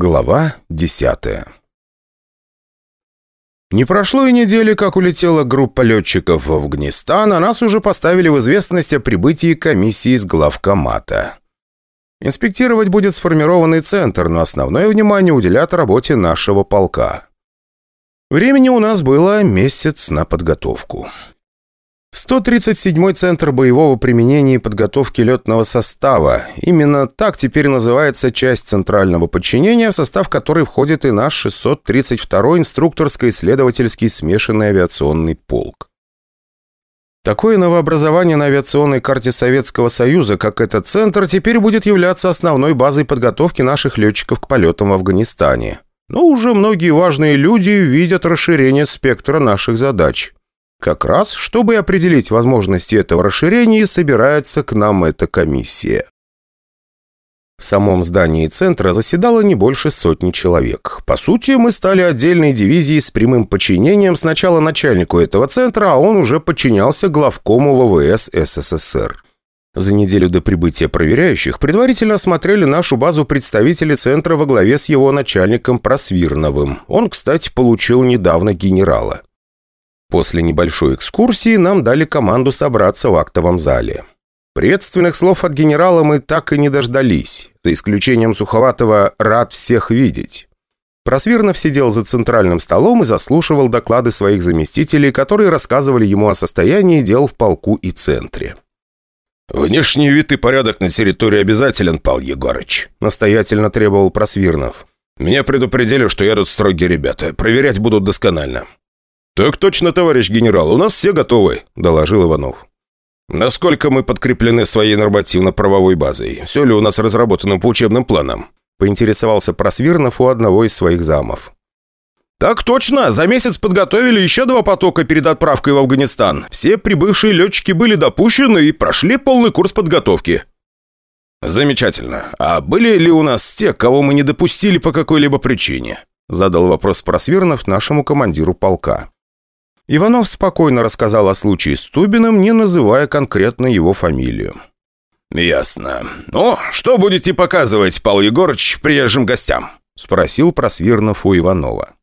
Глава десятая Не прошло и недели, как улетела группа летчиков в Афганистан, а нас уже поставили в известность о прибытии комиссии из главкомата. Инспектировать будет сформированный центр, но основное внимание уделят работе нашего полка. Времени у нас было месяц на подготовку. 137-й Центр боевого применения и подготовки летного состава. Именно так теперь называется часть центрального подчинения, в состав которой входит и наш 632-й инструкторско-исследовательский смешанный авиационный полк. Такое новообразование на авиационной карте Советского Союза, как этот центр, теперь будет являться основной базой подготовки наших летчиков к полетам в Афганистане. Но уже многие важные люди видят расширение спектра наших задач – как раз, чтобы определить возможности этого расширения, собирается к нам эта комиссия. В самом здании центра заседало не больше сотни человек. По сути, мы стали отдельной дивизией с прямым подчинением сначала начальнику этого центра, а он уже подчинялся главкому ВВС СССР. За неделю до прибытия проверяющих предварительно осмотрели нашу базу представители центра во главе с его начальником Просвирновым. Он, кстати, получил недавно генерала. После небольшой экскурсии нам дали команду собраться в актовом зале. Приветственных слов от генерала мы так и не дождались, за исключением суховатого «рад всех видеть». Просвирнов сидел за центральным столом и заслушивал доклады своих заместителей, которые рассказывали ему о состоянии дел в полку и центре. «Внешний вид и порядок на территории обязателен, Пал Егорыч», – настоятельно требовал Просвирнов. «Меня предупредили, что едут строгие ребята. Проверять будут досконально. «Так точно, товарищ генерал, у нас все готовы», – доложил Иванов. «Насколько мы подкреплены своей нормативно-правовой базой? Все ли у нас разработано по учебным планам?» – поинтересовался Просвирнов у одного из своих замов. «Так точно! За месяц подготовили еще два потока перед отправкой в Афганистан. Все прибывшие летчики были допущены и прошли полный курс подготовки». «Замечательно. А были ли у нас те, кого мы не допустили по какой-либо причине?» Задал вопрос Просвирнов нашему командиру полка. Иванов спокойно рассказал о случае с Тубиным, не называя конкретно его фамилию. «Ясно. Ну, что будете показывать, Павел Егорыч, приезжим гостям?» – спросил Просвирнов у Иванова.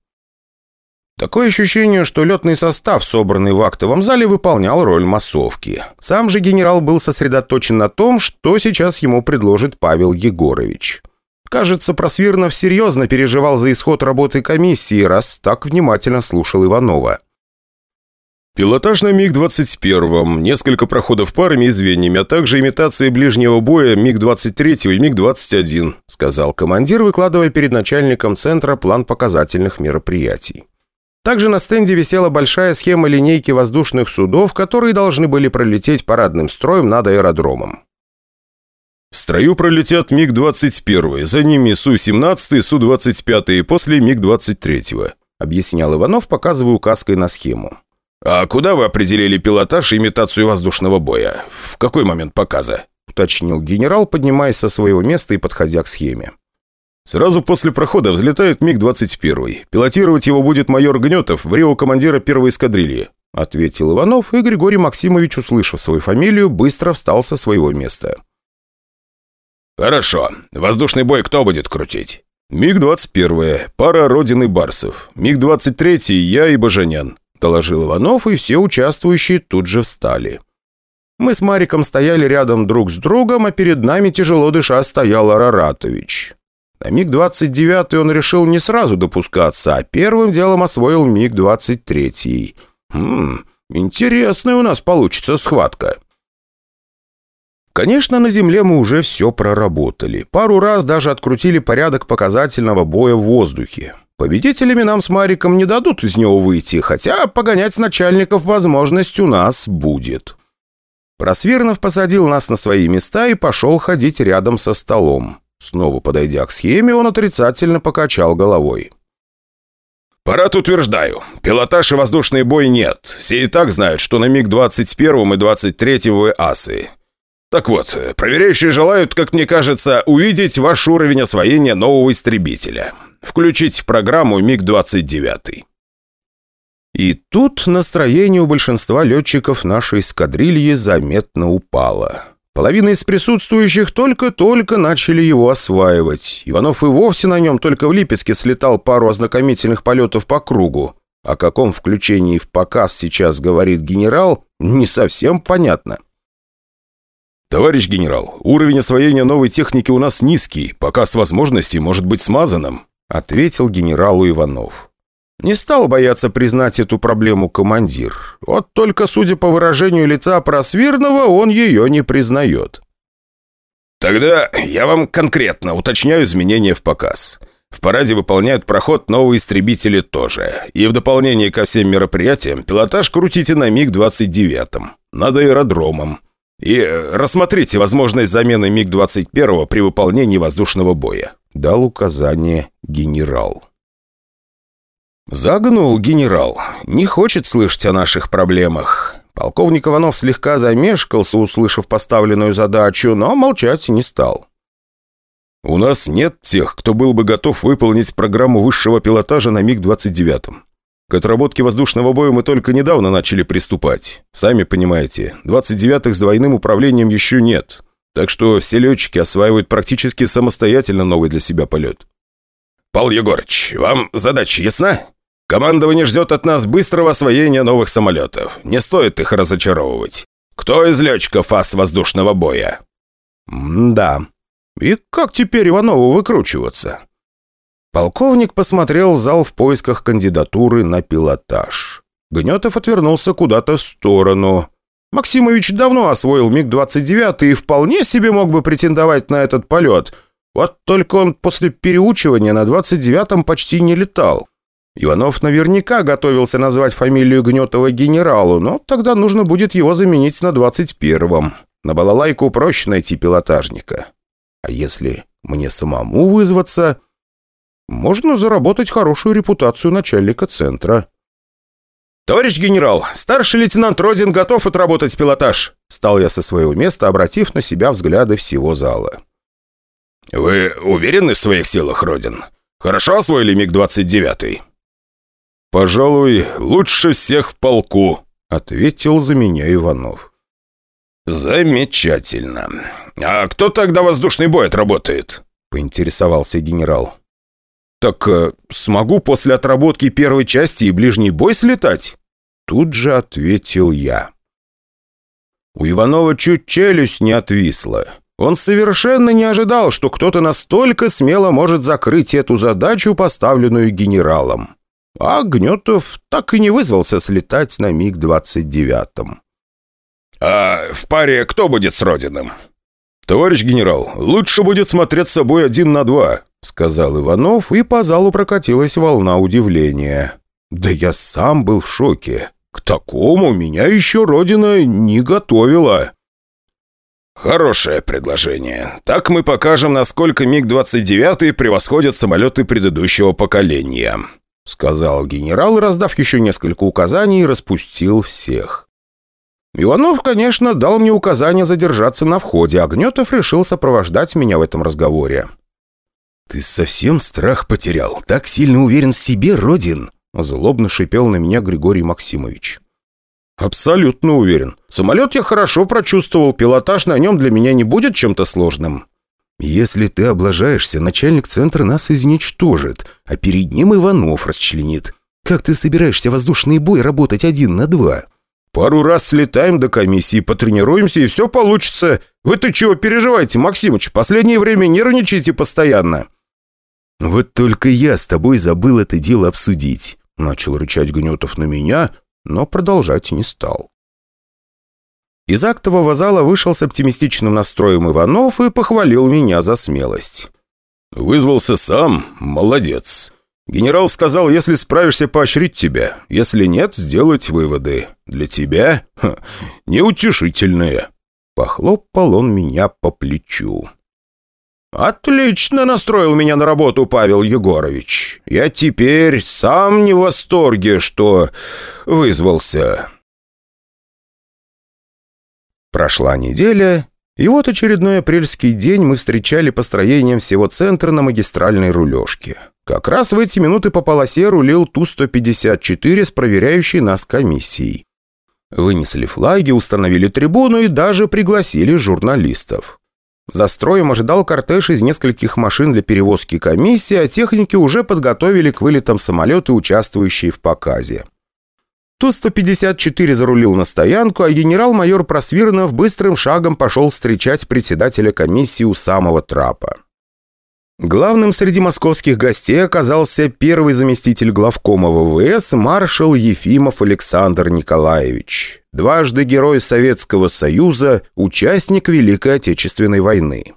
Такое ощущение, что летный состав, собранный в актовом зале, выполнял роль массовки. Сам же генерал был сосредоточен на том, что сейчас ему предложит Павел Егорович. Кажется, Просвирнов серьезно переживал за исход работы комиссии, раз так внимательно слушал Иванова. Пилотаж на МиГ-21, несколько проходов парами и звеньями, а также имитация ближнего боя МиГ-23 и МиГ-21», сказал командир, выкладывая перед начальником центра план показательных мероприятий. Также на стенде висела большая схема линейки воздушных судов, которые должны были пролететь парадным строем над аэродромом. В строю пролетят МиГ-21, за ними Су-17, Су-25 и после МиГ-23, объяснял Иванов, показывая указкой на схему. «А куда вы определили пилотаж и имитацию воздушного боя? В какой момент показа?» – уточнил генерал, поднимаясь со своего места и подходя к схеме. «Сразу после прохода взлетает МиГ-21. Пилотировать его будет майор Гнетов, в Рио командира первой эскадрильи», – ответил Иванов, и Григорий Максимович, услышав свою фамилию, быстро встал со своего места. «Хорошо. Воздушный бой кто будет крутить?» «МиГ-21. Пара Родины Барсов. МиГ-23. Я и Бажанян доложил Иванов, и все участвующие тут же встали. Мы с Мариком стояли рядом друг с другом, а перед нами, тяжело дыша, стоял Араратович. На МиГ-29 он решил не сразу допускаться, а первым делом освоил МиГ-23. Хм, интересная у нас получится схватка. Конечно, на Земле мы уже все проработали. Пару раз даже открутили порядок показательного боя в воздухе. Победителями нам с Мариком не дадут из него выйти, хотя погонять начальников возможность у нас будет. Просвернов посадил нас на свои места и пошел ходить рядом со столом. Снова подойдя к схеме, он отрицательно покачал головой. «Парад утверждаю. Пилотаж и воздушный бой нет. Все и так знают, что на МиГ-21 и 23 вы асы. Так вот, проверяющие желают, как мне кажется, увидеть ваш уровень освоения нового истребителя. Включить в программу МиГ-29». И тут настроение у большинства летчиков нашей эскадрильи заметно упало. Половина из присутствующих только-только начали его осваивать. Иванов и вовсе на нем только в Липецке слетал пару ознакомительных полетов по кругу. О каком включении в показ сейчас говорит генерал, не совсем понятно. «Товарищ генерал, уровень освоения новой техники у нас низкий, показ возможностей может быть смазанным», ответил генералу Иванов. Не стал бояться признать эту проблему командир. Вот только, судя по выражению лица Просвирного, он ее не признает. «Тогда я вам конкретно уточняю изменения в показ. В параде выполняют проход новые истребители тоже. И в дополнение ко всем мероприятиям пилотаж крутите на МиГ-29. Над аэродромом. И рассмотрите возможность замены МиГ-21 при выполнении воздушного боя», — дал указание генерал. Загнул генерал. Не хочет слышать о наших проблемах. Полковник Иванов слегка замешкался, услышав поставленную задачу, но молчать не стал. «У нас нет тех, кто был бы готов выполнить программу высшего пилотажа на МиГ-29. К отработке воздушного боя мы только недавно начали приступать. Сами понимаете, 29-х с двойным управлением еще нет. Так что все летчики осваивают практически самостоятельно новый для себя полет». «Павел Егорыч, вам задача ясна? Командование ждет от нас быстрого освоения новых самолетов. Не стоит их разочаровывать. Кто из летчиков ас воздушного боя?» «Да», и как теперь Иванову выкручиваться? Полковник посмотрел зал в поисках кандидатуры на пилотаж. Гнетов отвернулся куда-то в сторону. Максимович давно освоил МиГ-29 и вполне себе мог бы претендовать на этот полет. Вот только он после переучивания на 29-м почти не летал. Иванов наверняка готовился назвать фамилию Гнетова генералу, но тогда нужно будет его заменить на 21-м. На балалайку проще найти пилотажника. А если мне самому вызваться, можно заработать хорошую репутацию начальника центра. «Товарищ генерал, старший лейтенант Родин готов отработать пилотаж», стал я со своего места, обратив на себя взгляды всего зала. «Вы уверены в своих силах, Родин? Хорошо освоили МиГ-29?» «Пожалуй, лучше всех в полку», — ответил за меня Иванов. «Замечательно. А кто тогда воздушный бой отработает?» — поинтересовался генерал. «Так э, смогу после отработки первой части и ближний бой слетать?» Тут же ответил я. У Иванова чуть челюсть не отвисла. Он совершенно не ожидал, что кто-то настолько смело может закрыть эту задачу, поставленную генералом. А Гнетов так и не вызвался слетать на МиГ-29. «А в паре кто будет с Родиным?» «Товарищ генерал, лучше будет смотреть с собой один на два», сказал Иванов, и по залу прокатилась волна удивления. «Да я сам был в шоке. К такому меня еще Родина не готовила». «Хорошее предложение. Так мы покажем, насколько МиГ-29 превосходят самолеты предыдущего поколения», сказал генерал, раздав еще несколько указаний, распустил всех. Иванов, конечно, дал мне указание задержаться на входе, а Гнетов решил сопровождать меня в этом разговоре. «Ты совсем страх потерял? Так сильно уверен в себе, Родин?» Злобно шипел на меня Григорий Максимович. «Абсолютно уверен. Самолет я хорошо прочувствовал, пилотаж на нем для меня не будет чем-то сложным». «Если ты облажаешься, начальник центра нас изничтожит, а перед ним Иванов расчленит. Как ты собираешься воздушный бой работать один на два?» Пару раз слетаем до комиссии, потренируемся, и все получится. Вы-то чего переживаете, Максимыч? Последнее время нервничаете постоянно». «Вот только я с тобой забыл это дело обсудить», — начал рычать Гнетов на меня, но продолжать не стал. Из актового зала вышел с оптимистичным настроем Иванов и похвалил меня за смелость. «Вызвался сам? Молодец. Генерал сказал, если справишься, поощрить тебя. Если нет, сделать выводы. Для тебя ха, неутешительные». Похлопал он меня по плечу. «Отлично настроил меня на работу, Павел Егорович. Я теперь сам не в восторге, что вызвался». Прошла неделя, и вот очередной апрельский день мы встречали построением всего центра на магистральной рулежке. Как раз в эти минуты по полосе рулил Ту-154 с проверяющей нас комиссией. Вынесли флаги, установили трибуну и даже пригласили журналистов. За строем ожидал кортеж из нескольких машин для перевозки комиссии, а техники уже подготовили к вылетам самолеты, участвующие в показе. Ту-154 зарулил на стоянку, а генерал-майор Просвирнов быстрым шагом пошел встречать председателя комиссии у самого трапа. Главным среди московских гостей оказался первый заместитель главкома ВВС маршал Ефимов Александр Николаевич, дважды Герой Советского Союза, участник Великой Отечественной войны.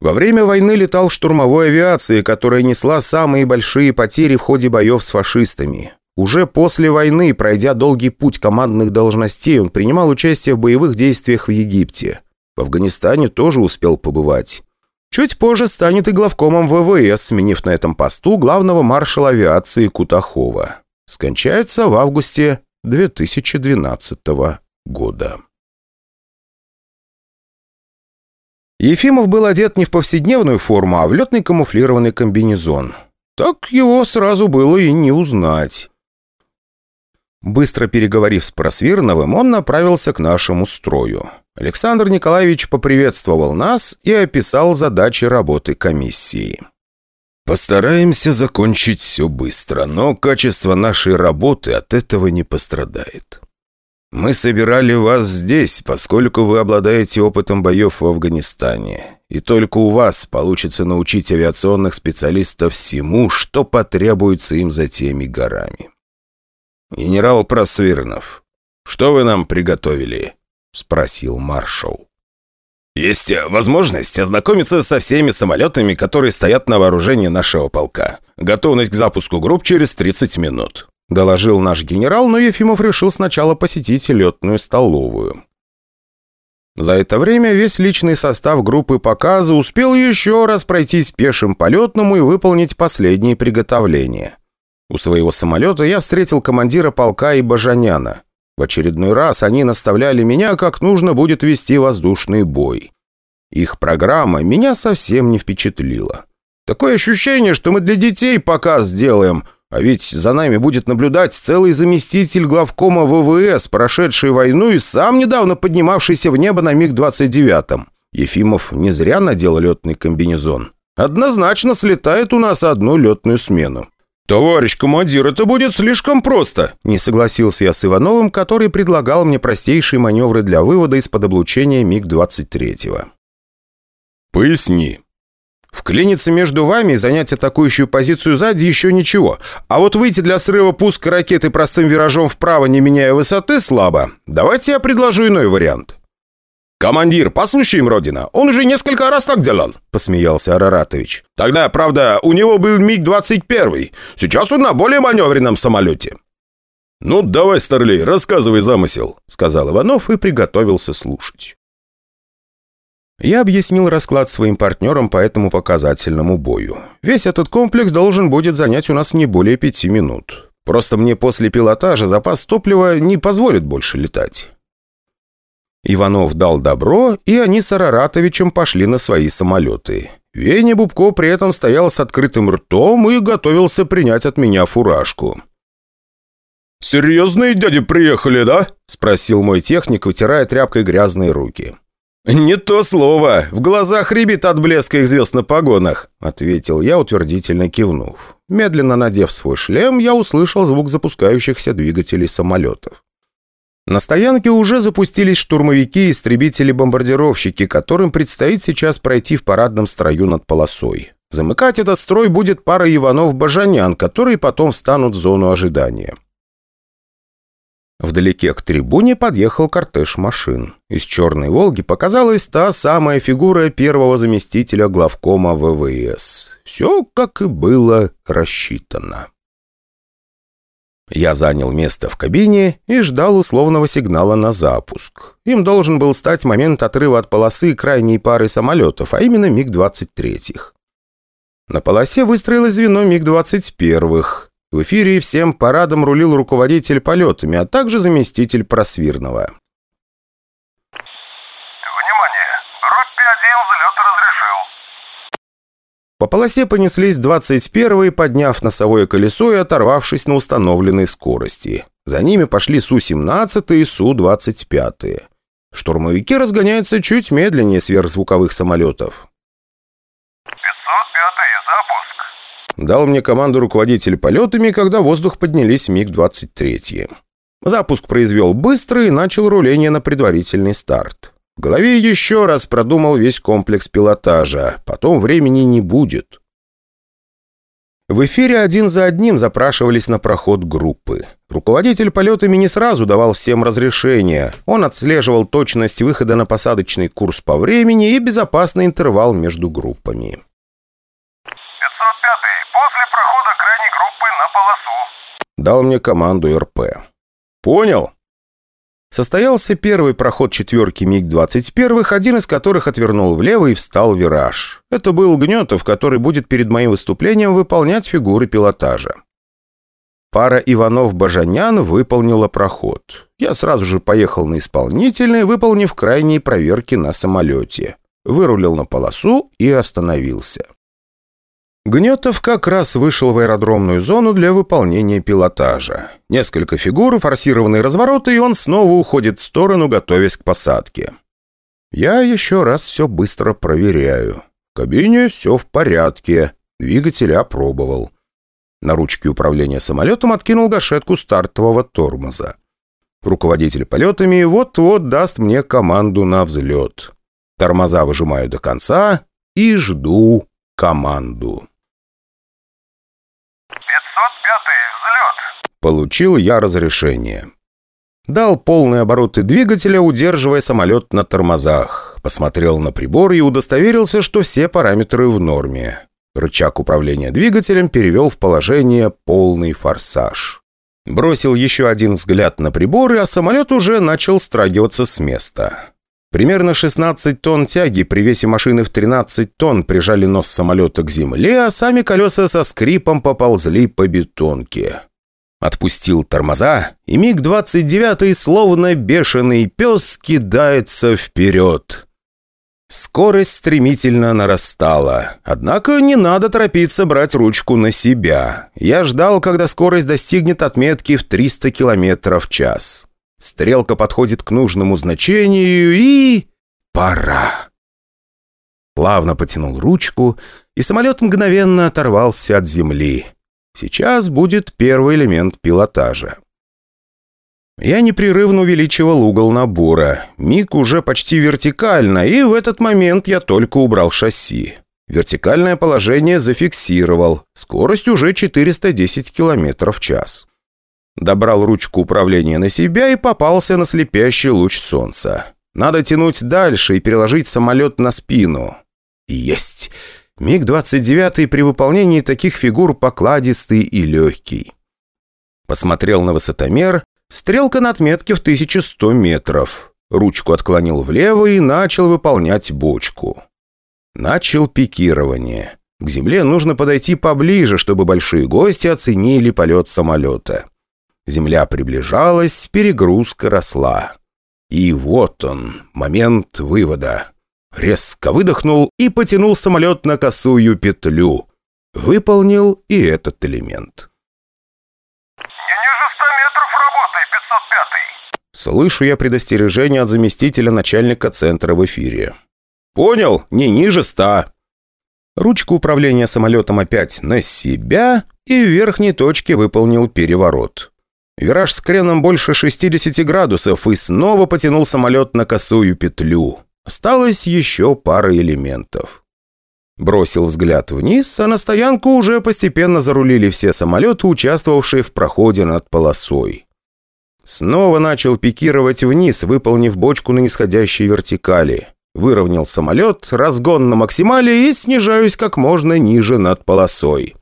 Во время войны летал штурмовой авиацией, которая несла самые большие потери в ходе боев с фашистами. Уже после войны, пройдя долгий путь командных должностей, он принимал участие в боевых действиях в Египте. В Афганистане тоже успел побывать. Чуть позже станет и главкомом ВВС, сменив на этом посту главного маршала авиации Кутахова. Скончается в августе 2012 года. Ефимов был одет не в повседневную форму, а в летный камуфлированный комбинезон. Так его сразу было и не узнать. Быстро переговорив с Просвирновым, он направился к нашему строю. Александр Николаевич поприветствовал нас и описал задачи работы комиссии. «Постараемся закончить все быстро, но качество нашей работы от этого не пострадает. Мы собирали вас здесь, поскольку вы обладаете опытом боев в Афганистане, и только у вас получится научить авиационных специалистов всему, что потребуется им за теми горами. Генерал Просвирнов, что вы нам приготовили?» спросил маршал. «Есть возможность ознакомиться со всеми самолетами, которые стоят на вооружении нашего полка. Готовность к запуску групп через 30 минут», – доложил наш генерал, но Ефимов решил сначала посетить летную столовую. За это время весь личный состав группы показа успел еще раз пройтись пешим полетному и выполнить последние приготовления. У своего самолета я встретил командира полка и Бажаняна. В очередной раз они наставляли меня, как нужно будет вести воздушный бой. Их программа меня совсем не впечатлила. Такое ощущение, что мы для детей показ сделаем, а ведь за нами будет наблюдать целый заместитель главкома ВВС, прошедший войну и сам недавно поднимавшийся в небо на МиГ-29. Ефимов не зря надел летный комбинезон. Однозначно слетает у нас одну летную смену. «Товарищ командир, это будет слишком просто!» Не согласился я с Ивановым, который предлагал мне простейшие маневры для вывода из-под облучения МиГ-23. «Поясни». «Вклиниться между вами и занять атакующую позицию сзади еще ничего. А вот выйти для срыва пуска ракеты простым виражом вправо, не меняя высоты, слабо. Давайте я предложу иной вариант». «Командир, послушаем Родина, он уже несколько раз так делал», — посмеялся Араратович. «Тогда, правда, у него был МиГ-21. Сейчас он на более маневренном самолете». «Ну, давай, Старлей, рассказывай замысел», — сказал Иванов и приготовился слушать. Я объяснил расклад своим партнерам по этому показательному бою. Весь этот комплекс должен будет занять у нас не более пяти минут. Просто мне после пилотажа запас топлива не позволит больше летать. Иванов дал добро, и они с Араратовичем пошли на свои самолеты. Веня Бубко при этом стоял с открытым ртом и готовился принять от меня фуражку. «Серьезные дяди приехали, да?» – спросил мой техник, вытирая тряпкой грязные руки. «Не то слово. В глазах рябит от блеска их звезд на погонах», – ответил я, утвердительно кивнув. Медленно надев свой шлем, я услышал звук запускающихся двигателей самолетов. На стоянке уже запустились штурмовики и истребители-бомбардировщики, которым предстоит сейчас пройти в парадном строю над полосой. Замыкать этот строй будет пара Иванов-Бажанян, которые потом встанут в зону ожидания. Вдалеке к трибуне подъехал кортеж машин. Из «Черной Волги» показалась та самая фигура первого заместителя главкома ВВС. Все, как и было рассчитано. Я занял место в кабине и ждал условного сигнала на запуск. Им должен был стать момент отрыва от полосы крайней пары самолетов, а именно МиГ-23. На полосе выстроилось звено МиГ-21. В эфире всем парадом рулил руководитель полетами, а также заместитель Просвирного. По полосе понеслись 21-е, подняв носовое колесо и оторвавшись на установленной скорости. За ними пошли Су-17 и Су-25. Штурмовики разгоняются чуть медленнее сверхзвуковых самолетов. 505 запуск. Дал мне команду руководитель полетами, когда в воздух поднялись МиГ-23. Запуск произвел быстро и начал руление на предварительный старт. В голове еще раз продумал весь комплекс пилотажа. Потом времени не будет. В эфире один за одним запрашивались на проход группы. Руководитель полетами не сразу давал всем разрешение. Он отслеживал точность выхода на посадочный курс по времени и безопасный интервал между группами. 505 после прохода крайней группы на полосу. Дал мне команду РП. «Понял?» Состоялся первый проход четверки МиГ-21, один из которых отвернул влево и встал в вираж. Это был Гнетов, который будет перед моим выступлением выполнять фигуры пилотажа. Пара Иванов-Бажанян выполнила проход. Я сразу же поехал на исполнительный, выполнив крайние проверки на самолете. Вырулил на полосу и остановился. Гнетов как раз вышел в аэродромную зону для выполнения пилотажа. Несколько фигур, форсированные развороты, и он снова уходит в сторону, готовясь к посадке. Я еще раз все быстро проверяю. В кабине все в порядке. Двигатель опробовал. На ручке управления самолетом откинул гашетку стартового тормоза. Руководитель полетами вот-вот даст мне команду на взлет. Тормоза выжимаю до конца и жду команду. 505 взлет. Получил я разрешение. Дал полные обороты двигателя, удерживая самолет на тормозах. Посмотрел на прибор и удостоверился, что все параметры в норме. Рычаг управления двигателем перевел в положение «полный форсаж». Бросил еще один взгляд на приборы, а самолет уже начал страгиваться с места. Примерно 16 тонн тяги при весе машины в 13 тонн прижали нос самолета к земле, а сами колеса со скрипом поползли по бетонке. Отпустил тормоза, и МиГ-29, словно бешеный пес, кидается вперед. Скорость стремительно нарастала. Однако не надо торопиться брать ручку на себя. Я ждал, когда скорость достигнет отметки в 300 км в час. Стрелка подходит к нужному значению и... Пора. Плавно потянул ручку, и самолет мгновенно оторвался от земли. Сейчас будет первый элемент пилотажа. Я непрерывно увеличивал угол набора. Миг уже почти вертикально, и в этот момент я только убрал шасси. Вертикальное положение зафиксировал. Скорость уже 410 км в час. Добрал ручку управления на себя и попался на слепящий луч солнца. Надо тянуть дальше и переложить самолет на спину. Есть! МиГ-29 при выполнении таких фигур покладистый и легкий. Посмотрел на высотомер. Стрелка на отметке в 1100 метров. Ручку отклонил влево и начал выполнять бочку. Начал пикирование. К земле нужно подойти поближе, чтобы большие гости оценили полет самолета. Земля приближалась, перегрузка росла. И вот он, момент вывода. Резко выдохнул и потянул самолет на косую петлю. Выполнил и этот элемент. Ниже 100 метров работай, 505 Слышу я предостережение от заместителя начальника центра в эфире. «Понял, не ниже ста». Ручку управления самолетом опять на себя и в верхней точке выполнил переворот. Вираж с креном больше 60 градусов и снова потянул самолет на косую петлю. Осталось еще пара элементов. Бросил взгляд вниз, а на стоянку уже постепенно зарулили все самолеты, участвовавшие в проходе над полосой. Снова начал пикировать вниз, выполнив бочку на нисходящей вертикали. Выровнял самолет, разгон на максимале и снижаюсь как можно ниже над полосой.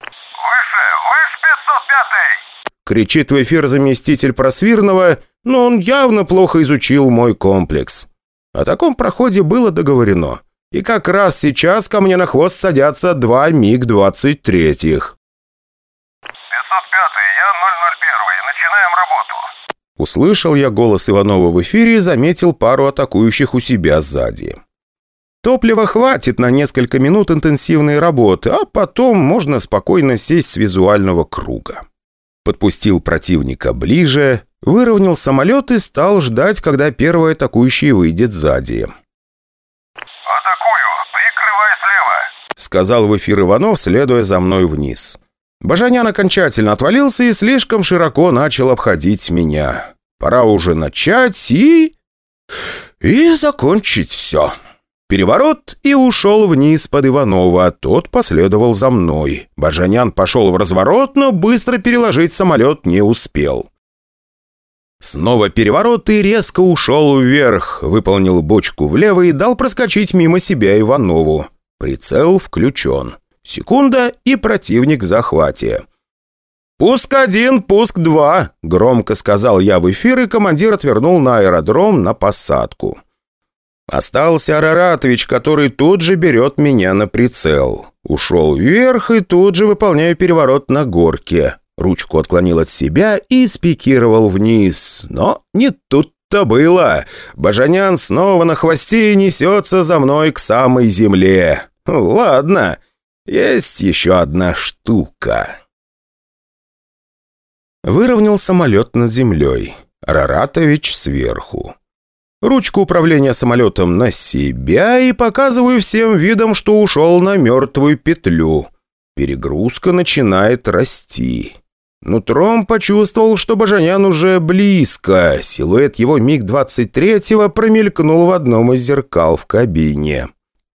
Выше, выше 505 Кричит в эфир заместитель Просвирного, но он явно плохо изучил мой комплекс. О таком проходе было договорено. И как раз сейчас ко мне на хвост садятся два МиГ-23. 505 я 001, начинаем работу. Услышал я голос Иванова в эфире и заметил пару атакующих у себя сзади. Топлива хватит на несколько минут интенсивной работы, а потом можно спокойно сесть с визуального круга. Подпустил противника ближе, выровнял самолет и стал ждать, когда первый атакующий выйдет сзади. Атакую! Прикрывай слева! Сказал в эфир Иванов, следуя за мной вниз. Бажанян окончательно отвалился и слишком широко начал обходить меня. Пора уже начать и... И закончить все. Переворот и ушел вниз под Иванова. Тот последовал за мной. Бажанян пошел в разворот, но быстро переложить самолет не успел. Снова переворот и резко ушел вверх, выполнил бочку влево и дал проскочить мимо себя Иванову. Прицел включен. Секунда, и противник в захвате. «Пуск один, пуск два», — громко сказал я в эфир, и командир отвернул на аэродром на посадку. Остался Араратович, который тут же берет меня на прицел. Ушел вверх и тут же выполняю переворот на горке. Ручку отклонил от себя и спикировал вниз. Но не тут-то было. Бажанян снова на хвосте и несется за мной к самой земле. Ладно, есть еще одна штука. Выровнял самолет над землей. Раратович сверху. Ручку управления самолетом на себя и показываю всем видом, что ушел на мертвую петлю. Перегрузка начинает расти. Нутром почувствовал, что Бажанян уже близко. Силуэт его МиГ-23 промелькнул в одном из зеркал в кабине.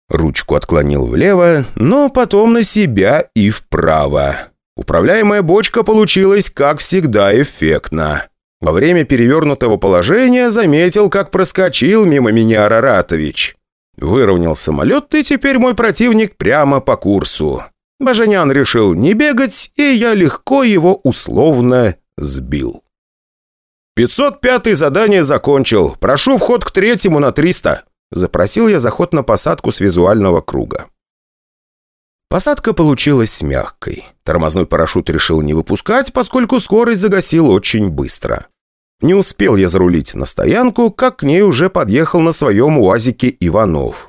Ручку отклонил влево, но потом на себя и вправо. Управляемая бочка получилась, как всегда, эффектно. Во время перевернутого положения заметил, как проскочил мимо меня Араратович. Выровнял самолет, и теперь мой противник прямо по курсу. Бажанян решил не бегать, и я легко его условно сбил. 505 задание закончил. Прошу вход к третьему на 300. Запросил я заход на посадку с визуального круга. Посадка получилась мягкой. Тормозной парашют решил не выпускать, поскольку скорость загасил очень быстро. Не успел я зарулить на стоянку, как к ней уже подъехал на своем УАЗике Иванов.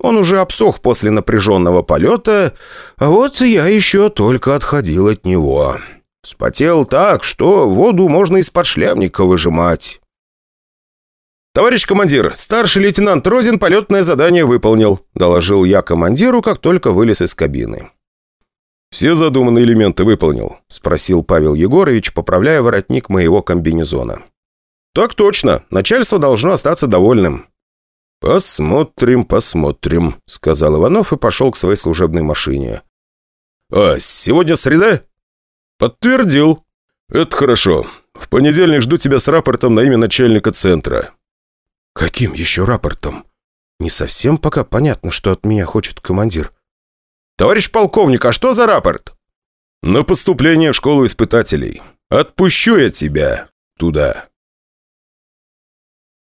Он уже обсох после напряженного полета, а вот я еще только отходил от него. Спотел так, что воду можно из-под шлямника выжимать. «Товарищ командир, старший лейтенант Розин полетное задание выполнил», доложил я командиру, как только вылез из кабины. «Все задуманные элементы выполнил?» – спросил Павел Егорович, поправляя воротник моего комбинезона. «Так точно. Начальство должно остаться довольным». «Посмотрим, посмотрим», – сказал Иванов и пошел к своей служебной машине. «А, сегодня среда?» «Подтвердил». «Это хорошо. В понедельник жду тебя с рапортом на имя начальника центра. «Каким еще рапортом? Не совсем пока понятно, что от меня хочет командир». «Товарищ полковник, а что за рапорт?» «На поступление в школу испытателей. Отпущу я тебя туда».